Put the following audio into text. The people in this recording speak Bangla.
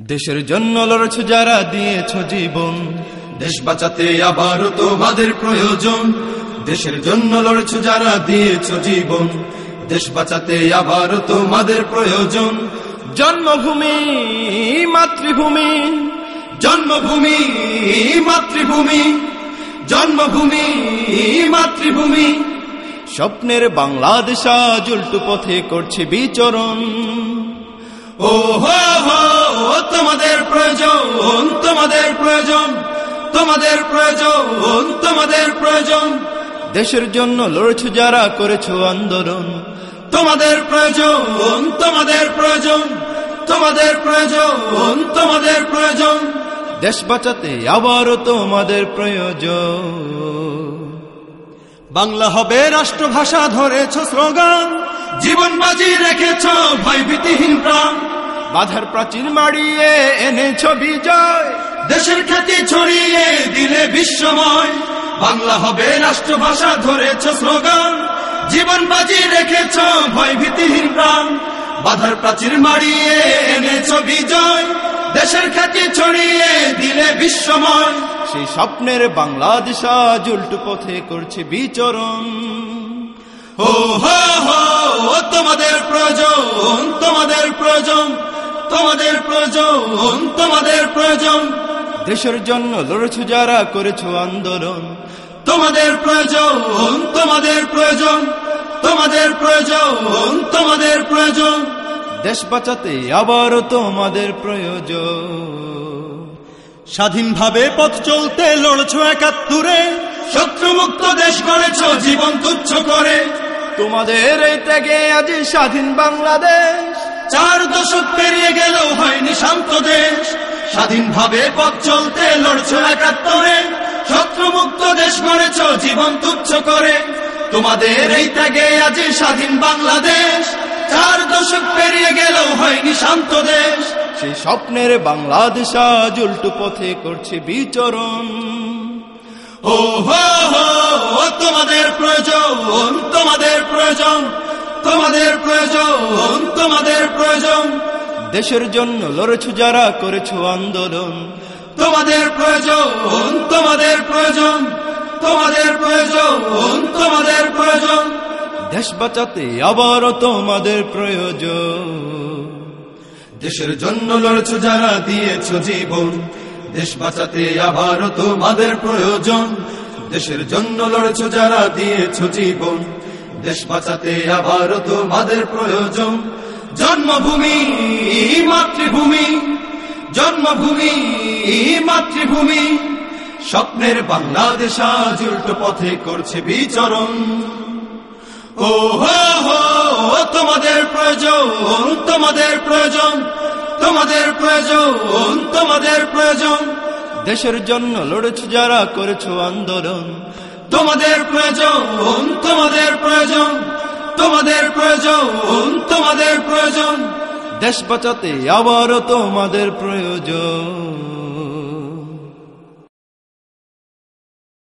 দেশের জন্য লড়ছ যারা, দিয়েছ জীবন। দেশ বাঁচাতে আবার তোমাদের প্রয়োজন। দেশের জন্য লড়ছ যারা, দিয়েছ জীবন। দেশ বাঁচাতে আবার তোমাদের প্রয়োজন। জন্মভূমি, মাতৃভূমি। জন্মভূমি মাতৃভূমি। জন্মভূমি, মাতৃভূমি। স্বপ্নের বাংলাদেশ আজ উল্টো পথে করছে বিচরণ। ও হো হো, তোমাদের প্রয়োজন তোমাদের প্রয়োজন তোমাদের প্রয়োজন তোমাদের প্রয়োজন। দেশের জন্য লড়ছ যারা, করেছ আন্দোলন। তোমাদের প্রয়োজন তোমাদের প্রয়োজন তোমাদের প্রয়োজন তোমাদের প্রয়োজন। দেশ বাঁচাতে আবারও তোমাদের প্রয়োজন। বাংলা হবে রাষ্ট্রভাষা ধরেছ স্লোগান। জীবন বাজি রেখেছ ভয়ভীতিহীন বাধার প্রাচীর মারিয়ে এনেছ বিজয়। দেশের খ্যাতি ছড়িয়ে দিলে বিশ্বময়। বাংলা হবে রাষ্ট্রভাষা ধরেছ স্লোগান। জীবন বাজি রেখেছ ভয় ভীতিহীন প্রাণ। বাধার প্রাচীর মারিয়ে এনে এনেছ বিজয়। দেশের খ্যাতি ছড়িয়ে দিলে বিশ্বময়। সেই স্বপ্নের বাংলাদেশ আজ উল্টো পথে করছে বিচরণ। ও হো হো তোমাদের প্রয়োজন তোমাদের প্রয়োজন। তোমাদের প্রয়োজন তোমাদের প্রয়োজন। দেশের জন্য লড়ছ যারা করেছ আন্দোলন। তোমাদের প্রয়োজন তোমাদের প্রয়োজন। তোমাদের প্রয়োজন তোমাদের প্রয়োজন। দেশ বাঁচাতে আবারও তোমাদের প্রয়োজন। স্বাধীনভাবে পথ চলতে লড়ছ একাত্তরে। শত্রুমুক্ত দেশ করেছ জীবন তুচ্ছ করে। তোমাদের এই ত্যাগে আজ স্বাধীন বাংলাদেশ। চার দশক পেরিয়ে গেলেও হয়নি শান্ত দেশ। স্বাধীনভাবে পথ চলতে লড়ছ একাত্তরে। শত্রুমুক্ত দেশ করেছ জীবন তুচ্ছ করে। তোমাদের এই ত্যাগে আজ স্বাধীন বাংলাদেশ। চার দশক পেরিয়ে গেলেও হয়নি শান্ত দেশ। সেই স্বপ্নের বাংলাদেশ আজ উল্টো পথে করছে বিচরণ। ও হো হো তোমাদের প্রয়োজন তোমাদের প্রয়োজন তোমাদের প্রয়োজন তোমাদের প্রয়োজন। দেশের জন্য লড়ছ যারা করেছ আন্দোলন। তোমাদের প্রয়োজন তোমাদের প্রয়োজন তোমাদের প্রয়োজন তোমাদের প্রয়োজন। দেশ বাঁচাতে আবারও তোমাদের প্রয়োজন। দেশের জন্য লড়ছ যারা দিয়েছ জীবন। দেশ বাঁচাতে আবারও তোমাদের প্রয়োজন। দেশের জন্য লড়ছ যারা দিয়েছ জীবন। দেশ বাঁচাতে আবারও তোমাদের প্রয়োজন। জন্মভূমি, মাতৃভূমি জন্মভূমি, মাতৃভূমি। স্বপ্নের বাংলাদেশ আজ উল্টো পথে করছে বিচরণ। ও হো, তোমাদের প্রয়োজন তোমাদের প্রয়োজন তোমাদের প্রয়োজন তোমাদের প্রয়োজন। দেশের জন্য লড়েছ যারা, করেছ আন্দোলন। তোমাদের প্রয়োজন তোমাদের প্রয়োজন। তোমাদের প্রয়োজন তোমাদের প্রয়োজন। দেশ বাঁচাতে আবারও তোমাদের প্রয়োজন।